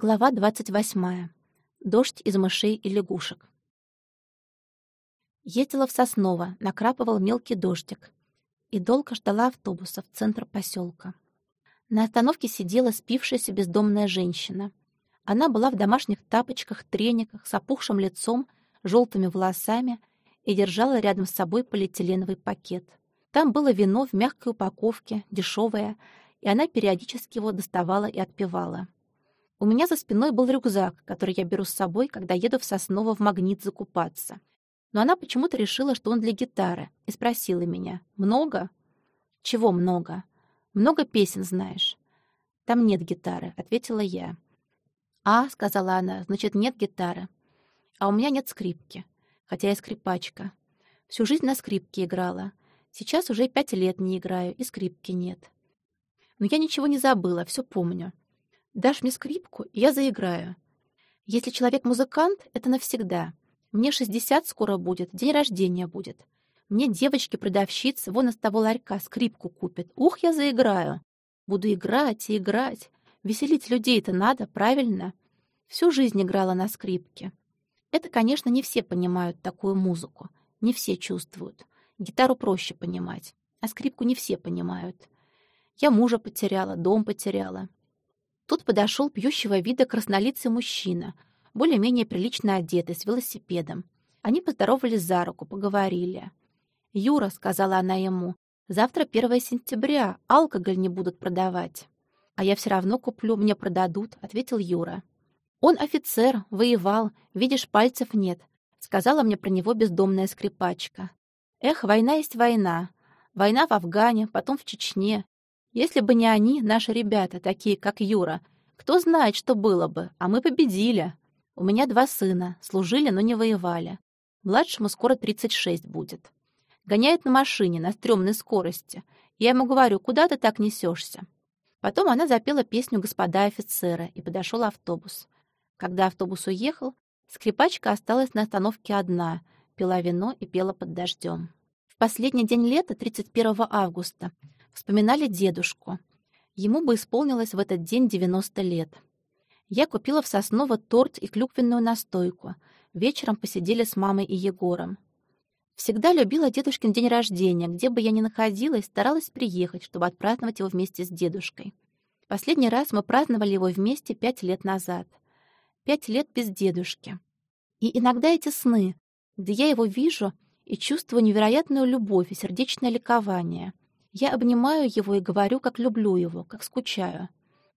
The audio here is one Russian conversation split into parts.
Глава 28. Дождь из мышей и лягушек. Ездила в Сосново, накрапывал мелкий дождик. И долго ждала автобуса в центр поселка. На остановке сидела спившаяся бездомная женщина. Она была в домашних тапочках, трениках, с опухшим лицом, желтыми волосами и держала рядом с собой полиэтиленовый пакет. Там было вино в мягкой упаковке, дешевое, и она периодически его доставала и отпивала. У меня за спиной был рюкзак, который я беру с собой, когда еду в Сосново в магнит закупаться. Но она почему-то решила, что он для гитары, и спросила меня, «Много?» «Чего много?» «Много песен знаешь». «Там нет гитары», — ответила я. «А», — сказала она, — «значит, нет гитары». «А у меня нет скрипки, хотя я скрипачка. Всю жизнь на скрипке играла. Сейчас уже пять лет не играю, и скрипки нет. Но я ничего не забыла, все помню. Дашь мне скрипку, я заиграю. Если человек музыкант, это навсегда. Мне 60 скоро будет, день рождения будет. Мне девочки-продавщицы вон из того ларька скрипку купят. Ух, я заиграю. Буду играть и играть. Веселить людей-то надо, правильно? Всю жизнь играла на скрипке. Это, конечно, не все понимают такую музыку. Не все чувствуют. Гитару проще понимать, а скрипку не все понимают. Я мужа потеряла, дом потеряла. Тут подошел пьющего вида краснолицый мужчина, более-менее прилично одетый, с велосипедом. Они поздоровались за руку, поговорили. «Юра», — сказала она ему, — «завтра 1 сентября, алкоголь не будут продавать». «А я все равно куплю, мне продадут», — ответил Юра. «Он офицер, воевал, видишь, пальцев нет», — сказала мне про него бездомная скрипачка. «Эх, война есть война. Война в Афгане, потом в Чечне, если бы не они, наши ребята, такие как Юра, кто знает, что было бы, а мы победили. У меня два сына, служили, но не воевали. Младшему скоро 36 будет. Гоняет на машине на стрёмной скорости. Я ему говорю, куда ты так несешься? Потом она запела песню «Господа офицеры» и подошел автобус. Когда автобус уехал, скрипачка осталась на остановке одна, пила вино и пела под дождем. В последний день лета, 31 августа, Вспоминали дедушку. Ему бы исполнилось в этот день 90 лет. Я купила в Сосново торт и клюквенную настойку. Вечером посидели с мамой и Егором. Всегда любила дедушкин день рождения. Где бы я ни находилась, старалась приехать, чтобы отпраздновать его вместе с дедушкой. Последний раз мы праздновали его вместе пять лет назад. Пять лет без дедушки. И иногда эти сны, где я его вижу и чувствую невероятную любовь и сердечное ликование — я обнимаю его и говорю, как люблю его, как скучаю.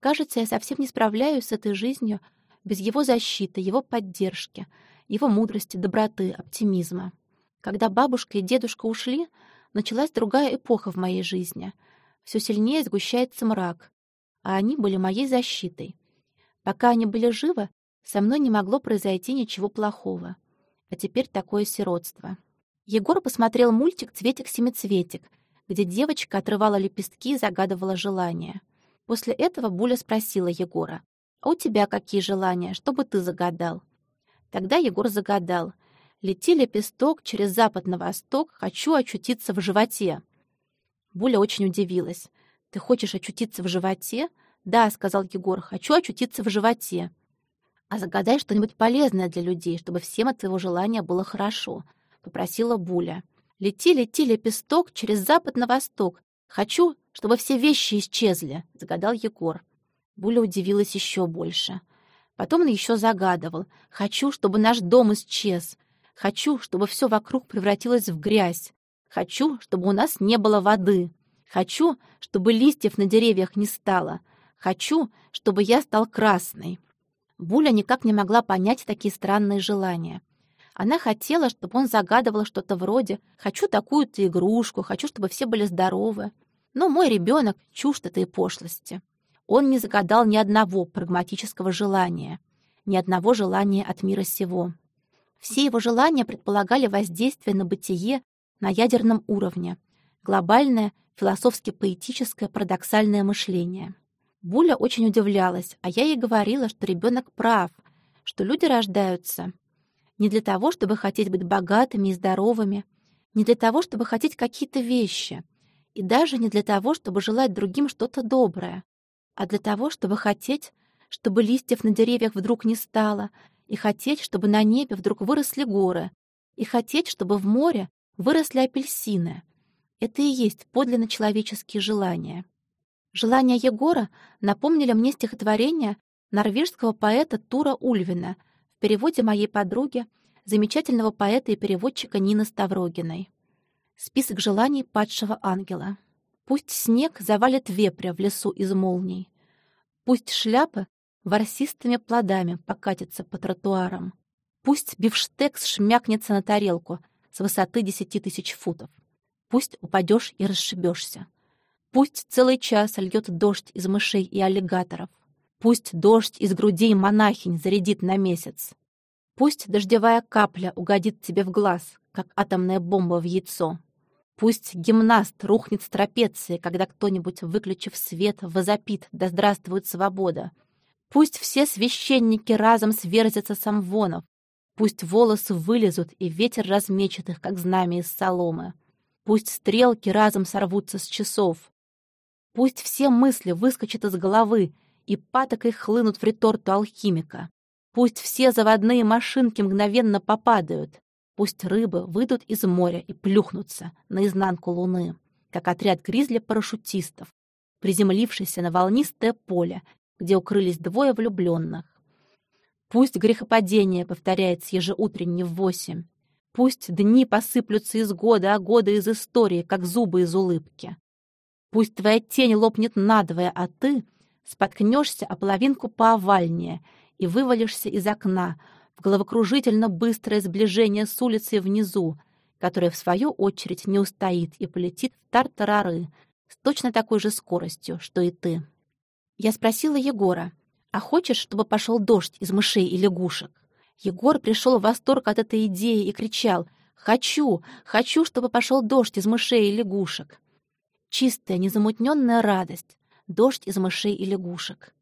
Кажется, я совсем не справляюсь с этой жизнью без его защиты, его поддержки, его мудрости, доброты, оптимизма. Когда бабушка и дедушка ушли, началась другая эпоха в моей жизни. Все сильнее сгущается мрак, а они были моей защитой. Пока они были живы, со мной не могло произойти ничего плохого. А теперь такое сиротство. Егор посмотрел мультик «Цветик-семицветик», где девочка отрывала лепестки и загадывала желания. После этого Буля спросила Егора, «А у тебя какие желания? Что бы ты загадал?» Тогда Егор загадал, «Лети лепесток через запад на восток, хочу очутиться в животе». Буля очень удивилась. «Ты хочешь очутиться в животе?» «Да», — сказал Егор, — «хочу очутиться в животе». «А загадай что-нибудь полезное для людей, чтобы всем от твоего желания было хорошо», — попросила Буля. Лети, лети, лепесток, через запад на восток. Хочу, чтобы все вещи исчезли, — загадал Егор. Буля удивилась еще больше. Потом он еще загадывал. Хочу, чтобы наш дом исчез. Хочу, чтобы все вокруг превратилось в грязь. Хочу, чтобы у нас не было воды. Хочу, чтобы листьев на деревьях не стало. Хочу, чтобы я стал красной. Буля никак не могла понять такие странные желания. Она хотела, чтобы он загадывал что-то вроде «хочу такую-то игрушку, хочу, чтобы все были здоровы». Но мой ребенок чужд этой пошлости. Он не загадал ни одного прагматического желания, ни одного желания от мира сего. Все его желания предполагали воздействие на бытие на ядерном уровне, глобальное, философски-поэтическое, парадоксальное мышление. Буля очень удивлялась, а я ей говорила, что ребенок прав, что люди рождаются не для того, чтобы хотеть быть богатыми и здоровыми, не для того, чтобы хотеть какие-то вещи, и даже не для того, чтобы желать другим что-то доброе, а для того, чтобы хотеть, чтобы листьев на деревьях вдруг не стало, и хотеть, чтобы на небе вдруг выросли горы, и хотеть, чтобы в море выросли апельсины. Это и есть подлинно человеческие желания. Желания Егора напомнили мне стихотворение норвежского поэта Тура Ульвина в переводе моей подруги, замечательного поэта и переводчика Нины Ставрогиной. Список желаний падшего ангела. Пусть снег завалит вепря в лесу из молний. Пусть шляпы ворсистыми плодами покатятся по тротуарам. Пусть бифштекс шмякнется на тарелку с высоты десяти тысяч футов. Пусть упадешь и расшибешься. Пусть целый час льет дождь из мышей и аллигаторов. Пусть дождь из грудей монахинь зарядит на месяц. Пусть дождевая капля угодит тебе в глаз, как атомная бомба в яйцо. Пусть гимнаст рухнет с трапеции, когда кто-нибудь, выключив свет, возопит «Да здравствует свобода!». Пусть все священники разом сверзятся с амвонов. Пусть волосы вылезут, и ветер размечет их, как знамя из соломы. Пусть стрелки разом сорвутся с часов. Пусть все мысли выскочат из головы, и патокой хлынут в реторту алхимика. Пусть все заводные машинки мгновенно попадают. Пусть рыбы выйдут из моря и плюхнутся наизнанку луны, как отряд гризли-парашютистов, приземлившийся на волнистое поле, где укрылись двое влюбленных. Пусть грехопадение повторяется ежеутренне в восемь. Пусть дни посыплются из года, а годы из истории, как зубы из улыбки. Пусть твоя тень лопнет надвое, а ты споткнешься о половинку поовальнее и вывалишься из окна, в головокружительно быстрое сближение с улицей внизу, которая, в свою очередь, не устоит и полетит в тартарары с точно такой же скоростью, что и ты. Я спросила Егора, а хочешь, чтобы пошел дождь из мышей и лягушек? Егор пришел в восторг от этой идеи и кричал «Хочу! Хочу, чтобы пошел дождь из мышей и лягушек!» Чистая, незамутненная радость, дождь из мышей и лягушек.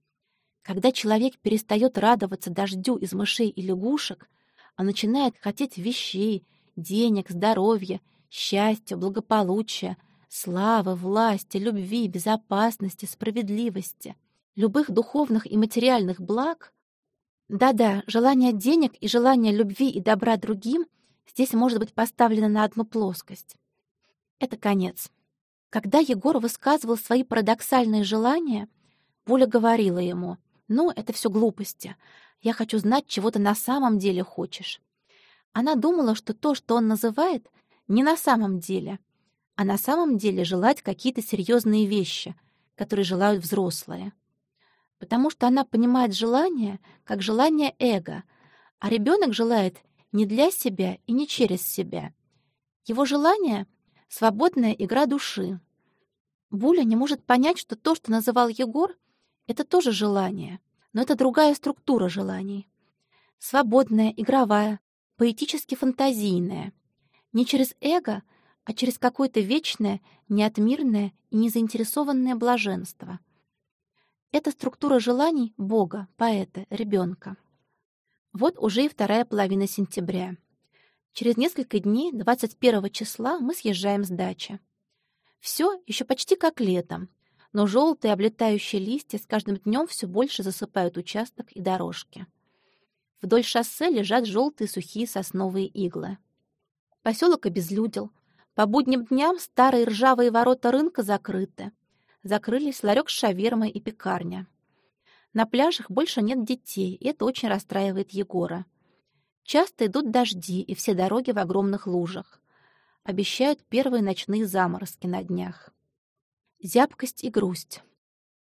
Когда человек перестает радоваться дождю из мышей и лягушек, а начинает хотеть вещей, денег, здоровья, счастья, благополучия, славы, власти, любви, безопасности, справедливости, любых духовных и материальных благ, да-да, желание денег и желание любви и добра другим здесь может быть поставлено на одну плоскость. Это конец. Когда Егор высказывал свои парадоксальные желания, Буля говорила ему, «Ну, это все глупости. Я хочу знать, чего ты на самом деле хочешь». Она думала, что то, что он называет, не на самом деле, а на самом деле желать какие-то серьезные вещи, которые желают взрослые. Потому что она понимает желание как желание эго, а ребенок желает не для себя и не через себя. Его желание — свободная игра души. Буля не может понять, что то, что называл Егор, это тоже желание, но это другая структура желаний. Свободная, игровая, поэтически фантазийная. Не через эго, а через какое-то вечное, неотмирное и незаинтересованное блаженство. Это структура желаний Бога, поэта, ребенка. Вот уже и вторая половина сентября. Через несколько дней, 21 числа, мы съезжаем с дачи. Все еще почти как летом, но желтые облетающие листья с каждым днем все больше засыпают участок и дорожки. Вдоль шоссе лежат желтые сухие сосновые иглы. Поселок обезлюдил. По будним дням старые ржавые ворота рынка закрыты. Закрылись ларек с шавермой и пекарня. На пляжах больше нет детей, и это очень расстраивает Егора. Часто идут дожди, и все дороги в огромных лужах. Обещают первые ночные заморозки на днях зябкость и грусть.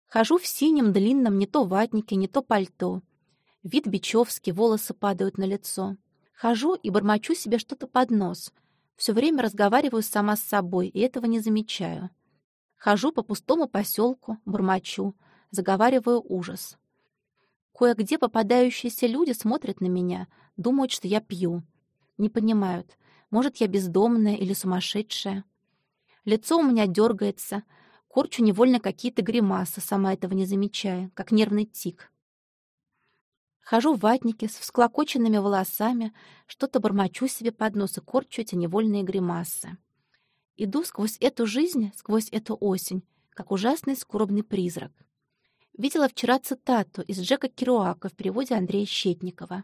Хожу в синем длинном не то ватнике, не то пальто. Вид Бичевский, волосы падают на лицо. Хожу и бормочу себе что-то под нос. Все время разговариваю сама с собой, и этого не замечаю. Хожу по пустому поселку, бормочу, заговариваю ужас. Кое-где попадающиеся люди смотрят на меня, думают, что я пью. Не понимают, может, я бездомная или сумасшедшая. Лицо у меня дергается, Корчу невольно какие-то гримасы, сама этого не замечая, как нервный тик. Хожу в ватнике с всклокоченными волосами, что-то бормочу себе под нос и корчу эти невольные гримасы. Иду сквозь эту жизнь, сквозь эту осень, как ужасный скорбный призрак. Видела вчера цитату из Джека Керуака в переводе Андрея Щетникова.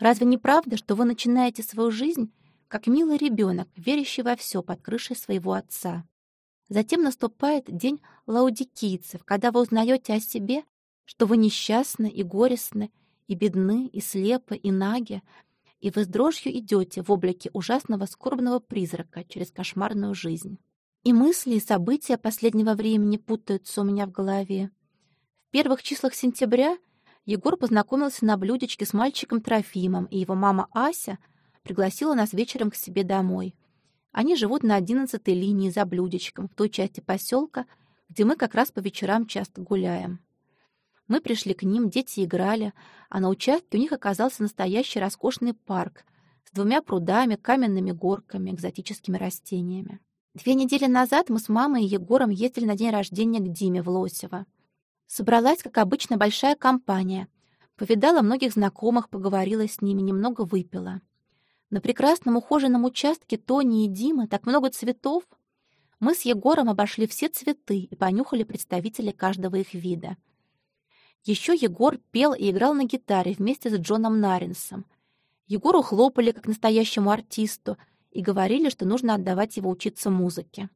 «Разве не правда, что вы начинаете свою жизнь как милый ребенок, верящий во все под крышей своего отца? Затем наступает день лаудикийцев, когда вы узнаете о себе, что вы несчастны и горестны, и бедны, и слепы, и наги, и вы с дрожью идете в облике ужасного скорбного призрака через кошмарную жизнь. И мысли, и события последнего времени путаются у меня в голове. В первых числах сентября Егор познакомился на блюдечке с мальчиком Трофимом, и его мама Ася пригласила нас вечером к себе домой. Они живут на одиннадцатой линии за блюдечком, в той части поселка, где мы как раз по вечерам часто гуляем. Мы пришли к ним, дети играли, а на участке у них оказался настоящий роскошный парк с двумя прудами, каменными горками, экзотическими растениями. Две недели назад мы с мамой и Егором ездили на день рождения к Диме в Лосево. Собралась, как обычно, большая компания. Повидала многих знакомых, поговорила с ними, немного выпила. На прекрасном ухоженном участке Тони и Димы так много цветов. Мы с Егором обошли все цветы и понюхали представителей каждого их вида — еще Егор пел и играл на гитаре вместе с Джоном Наринсом. Егору хлопали как настоящему артисту и говорили, что нужно отдавать его учиться музыке.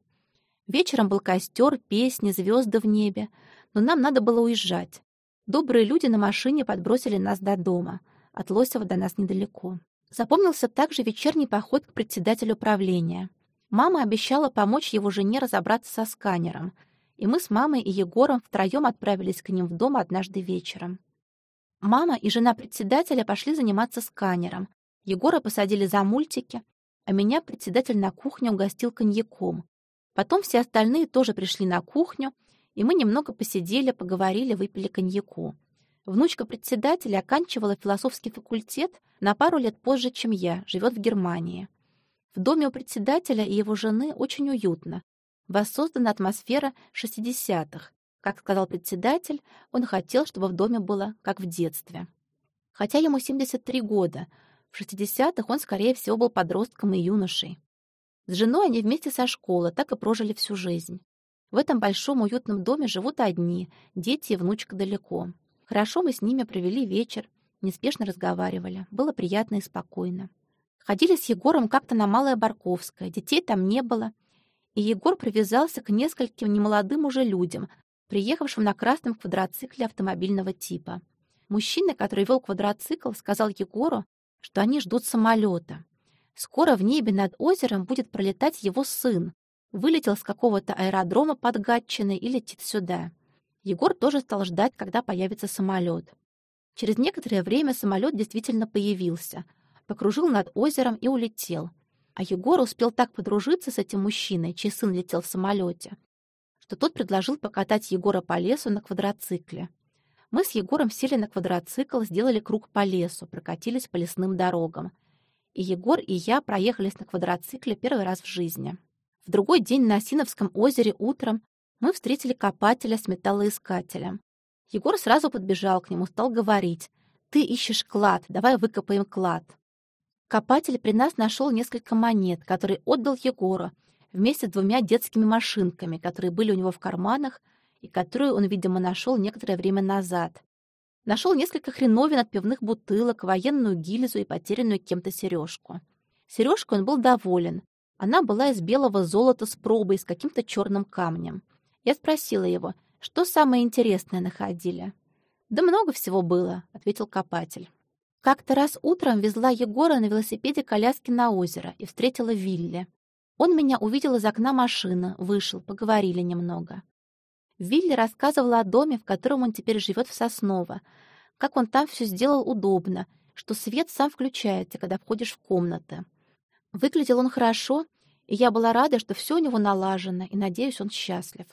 Вечером был костер, песни, звезды в небе, но нам надо было уезжать. Добрые люди на машине подбросили нас до дома. От Лосева до нас недалеко. Запомнился также вечерний поход к председателю правления. Мама обещала помочь его жене разобраться со сканером — и мы с мамой и Егором втроем отправились к ним в дом однажды вечером. Мама и жена председателя пошли заниматься сканером. Егора посадили за мультики, а меня председатель на кухню угостил коньяком. Потом все остальные тоже пришли на кухню, и мы немного посидели, поговорили, выпили коньяку. Внучка председателя оканчивала философский факультет на пару лет позже, чем я, живет в Германии. В доме у председателя и его жены очень уютно, воссоздана атмосфера 60-х. Как сказал председатель, он хотел, чтобы в доме было как в детстве. Хотя ему 73 года, в 60-х он, скорее всего, был подростком и юношей. С женой они вместе со школы так и прожили всю жизнь. В этом большом уютном доме живут одни, дети и внучка далеко. Хорошо мы с ними провели вечер, неспешно разговаривали, было приятно и спокойно. Ходили с Егором как-то на Малое Барковское, детей там не было — и Егор привязался к нескольким немолодым уже людям, приехавшим на красном квадроцикле автомобильного типа. Мужчина, который вел квадроцикл, сказал Егору, что они ждут самолета. Скоро в небе над озером будет пролетать его сын. Вылетел с какого-то аэродрома под Гатчиной и летит сюда. Егор тоже стал ждать, когда появится самолет. Через некоторое время самолет действительно появился, покружил над озером и улетел — а Егор успел так подружиться с этим мужчиной, чей сын летел в самолете, что тот предложил покатать Егора по лесу на квадроцикле. Мы с Егором сели на квадроцикл, сделали круг по лесу, прокатились по лесным дорогам. И Егор и я проехались на квадроцикле первый раз в жизни. В другой день на Осиновском озере утром мы встретили копателя с металлоискателем. Егор сразу подбежал к нему, стал говорить, «Ты ищешь клад, давай выкопаем клад». Копатель при нас нашел несколько монет, которые отдал Егору, вместе с двумя детскими машинками, которые были у него в карманах и которые он, видимо, нашел некоторое время назад. Нашел несколько хреновин от пивных бутылок, военную гильзу и потерянную кем-то сережку. Сережку он был доволен. Она была из белого золота с пробой, с каким-то черным камнем. Я спросила его, что самое интересное находили. «Да много всего было», — ответил копатель. Как-то раз утром везла Егора на велосипеде коляски на озеро и встретила Вилли. Он меня увидел из окна машины, вышел, поговорили немного. Вилли рассказывала о доме, в котором он теперь живет в Сосново, как он там все сделал удобно, что свет сам включается, когда входишь в комнаты. Выглядел он хорошо, и я была рада, что все у него налажено, и, надеюсь, он счастлив.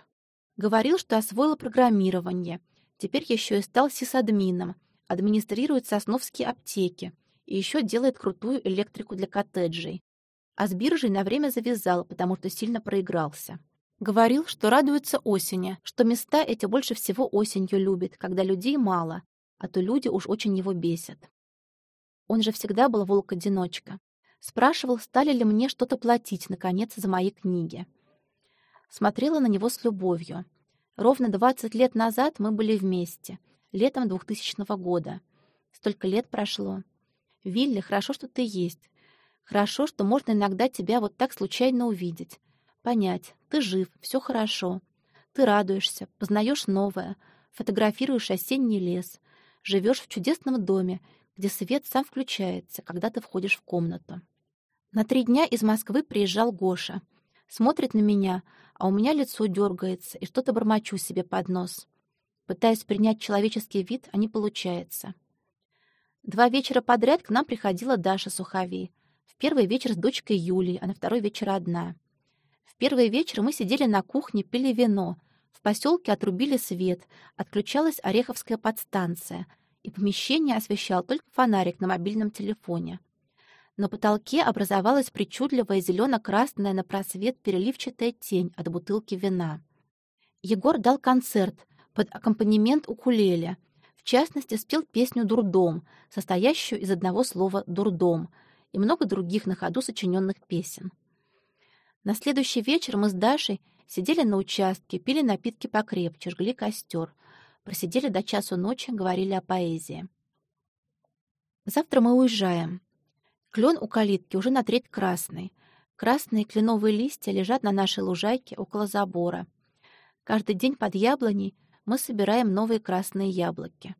Говорил, что освоил программирование, теперь еще и стал сисадмином, администрирует сосновские аптеки и еще делает крутую электрику для коттеджей. А с биржей на время завязал, потому что сильно проигрался. Говорил, что радуется осени, что места эти больше всего осенью любит, когда людей мало, а то люди уж очень его бесят. Он же всегда был волк-одиночка. Спрашивал, стали ли мне что-то платить, наконец, за мои книги. Смотрела на него с любовью. Ровно 20 лет назад мы были вместе, летом 2000 года. Столько лет прошло. Вилли, хорошо, что ты есть. Хорошо, что можно иногда тебя вот так случайно увидеть. Понять, ты жив, все хорошо. Ты радуешься, познаешь новое, фотографируешь осенний лес, живешь в чудесном доме, где свет сам включается, когда ты входишь в комнату. На три дня из Москвы приезжал Гоша. Смотрит на меня, а у меня лицо дергается, и что-то бормочу себе под нос. Пытаюсь принять человеческий вид, а не получается. Два вечера подряд к нам приходила Даша Сухови. В первый вечер с дочкой Юлией, а на второй вечер одна. В первый вечер мы сидели на кухне, пили вино. В поселке отрубили свет, отключалась Ореховская подстанция, и помещение освещал только фонарик на мобильном телефоне. На потолке образовалась причудливая зелено-красная на просвет переливчатая тень от бутылки вина. Егор дал концерт под аккомпанемент укулеле. В частности, спел песню «Дурдом», состоящую из одного слова «дурдом», и много других на ходу сочиненных песен. На следующий вечер мы с Дашей сидели на участке, пили напитки покрепче, жгли костер, просидели до часу ночи, говорили о поэзии. «Завтра мы уезжаем», Клен у калитки уже на треть красный. Красные кленовые листья лежат на нашей лужайке около забора. Каждый день под яблоней мы собираем новые красные яблоки.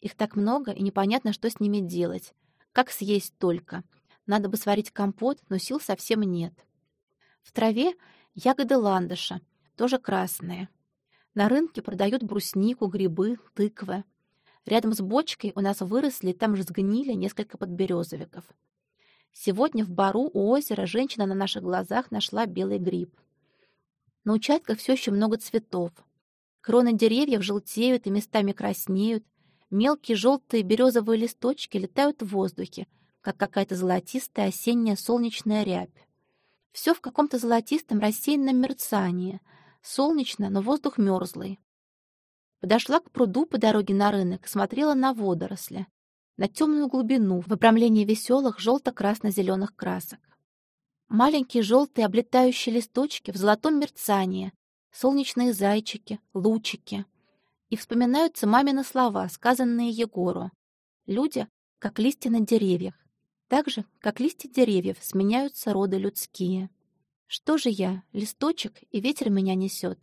Их так много, и непонятно, что с ними делать. Как съесть только. Надо бы сварить компот, но сил совсем нет. В траве ягоды ландыша, тоже красные. На рынке продают бруснику, грибы, тыквы. Рядом с бочкой у нас выросли, там же сгнили несколько подберезовиков. Сегодня в бару у озера женщина на наших глазах нашла белый гриб. На участках все еще много цветов. Кроны деревьев желтеют и местами краснеют. Мелкие желтые березовые листочки летают в воздухе, как какая-то золотистая осенняя солнечная рябь. Все в каком-то золотистом рассеянном мерцании. Солнечно, но воздух мерзлый. Подошла к пруду по дороге на рынок, смотрела на водоросли на темную глубину в обрамлении веселых желто-красно-зеленых красок. Маленькие желтые облетающие листочки в золотом мерцании, солнечные зайчики, лучики. И вспоминаются мамины слова, сказанные Егору. Люди, как листья на деревьях. Так же, как листья деревьев, сменяются роды людские. Что же я, листочек, и ветер меня несет.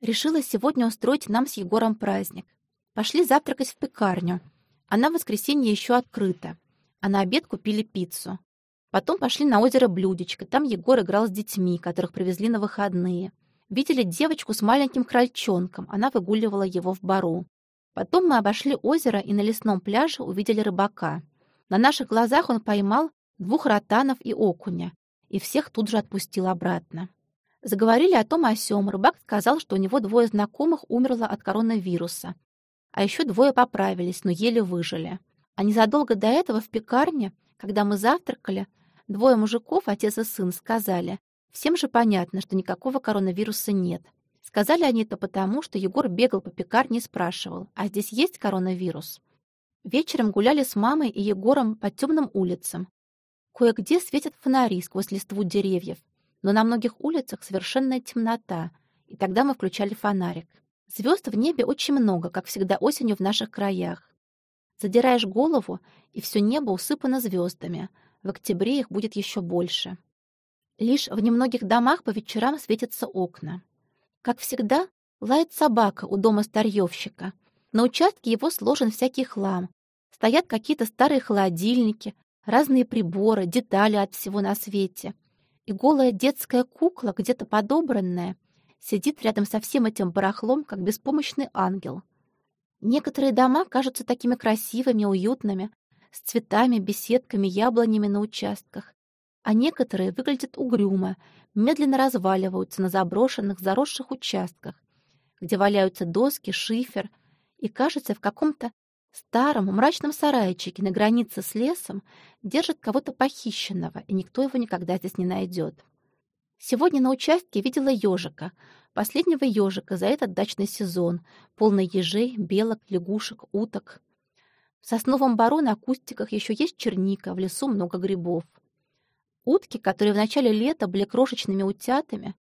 Решила сегодня устроить нам с Егором праздник. Пошли завтракать в пекарню. Она в воскресенье еще открыта, а на обед купили пиццу. Потом пошли на озеро Блюдечко, там Егор играл с детьми, которых привезли на выходные. Видели девочку с маленьким крольчонком, она выгуливала его в бару. Потом мы обошли озеро и на лесном пляже увидели рыбака. На наших глазах он поймал двух ротанов и окуня, и всех тут же отпустил обратно. Заговорили о том о сём. Рыбак сказал, что у него двое знакомых умерло от коронавируса, а еще двое поправились, но еле выжили. А незадолго до этого в пекарне, когда мы завтракали, двое мужиков, отец и сын, сказали, всем же понятно, что никакого коронавируса нет. Сказали они это потому, что Егор бегал по пекарне и спрашивал, а здесь есть коронавирус? Вечером гуляли с мамой и Егором по темным улицам. Кое-где светят фонари сквозь листву деревьев, но на многих улицах совершенная темнота, и тогда мы включали фонарик. Звезд в небе очень много, как всегда осенью в наших краях. Задираешь голову, и все небо усыпано звездами. В октябре их будет еще больше. Лишь в немногих домах по вечерам светятся окна. Как всегда, лает собака у дома старьевщика. На участке его сложен всякий хлам. Стоят какие-то старые холодильники, разные приборы, детали от всего на свете. И голая детская кукла, где-то подобранная, сидит рядом со всем этим барахлом, как беспомощный ангел. Некоторые дома кажутся такими красивыми, уютными, с цветами, беседками, яблонями на участках, а некоторые выглядят угрюмо, медленно разваливаются на заброшенных, заросших участках, где валяются доски, шифер, и, кажется, в каком-то старом мрачном сарайчике на границе с лесом держат кого-то похищенного, и никто его никогда здесь не найдет. Сегодня на участке видела ежика, последнего ежика за этот дачный сезон, полный ежей, белок, лягушек, уток. В сосновом бару на кустиках еще есть черника, в лесу много грибов. Утки, которые в начале лета были крошечными утятами,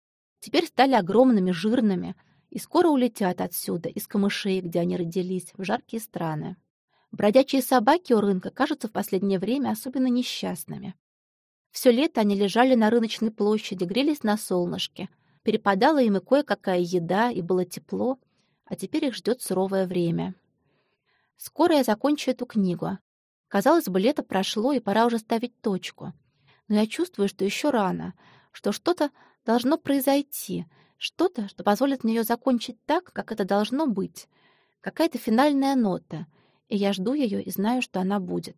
теперь стали огромными, жирными, и скоро улетят отсюда, из камышей, где они родились, в жаркие страны. Бродячие собаки у рынка кажутся в последнее время особенно несчастными. Все лето они лежали на рыночной площади, грелись на солнышке. Перепадала им и кое-какая еда, и было тепло, а теперь их ждет суровое время. Скоро я закончу эту книгу. Казалось бы, лето прошло, и пора уже ставить точку. Но я чувствую, что еще рано, что что-то должно произойти, что-то, что позволит мне ее закончить так, как это должно быть. Какая-то финальная нота, и я жду ее и знаю, что она будет.